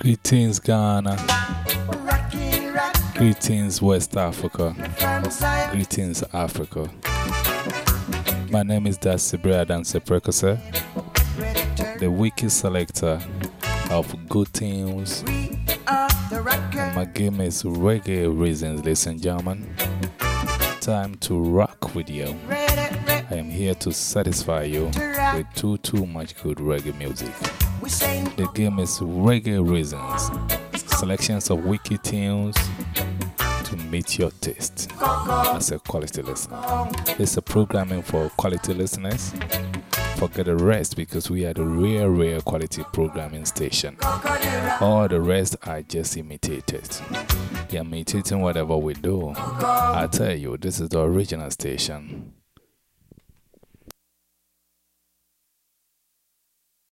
Greetings, Ghana. Greetings, West Africa. Greetings, Africa. My name is Darcy Bradan Seprekose, the wiki selector of good tunes. My game is Reggae Reasons, ladies and gentlemen. Time to rock with you. Am here to satisfy you with too, too much good reggae music. The game is Reggae Reasons, selections of wiki tunes to meet your taste as a quality listener. It's a programming for quality listeners. Forget the rest because we are the real, real quality programming station. All the rest are just imitated. They are imitating whatever we do. I tell you, this is the original station.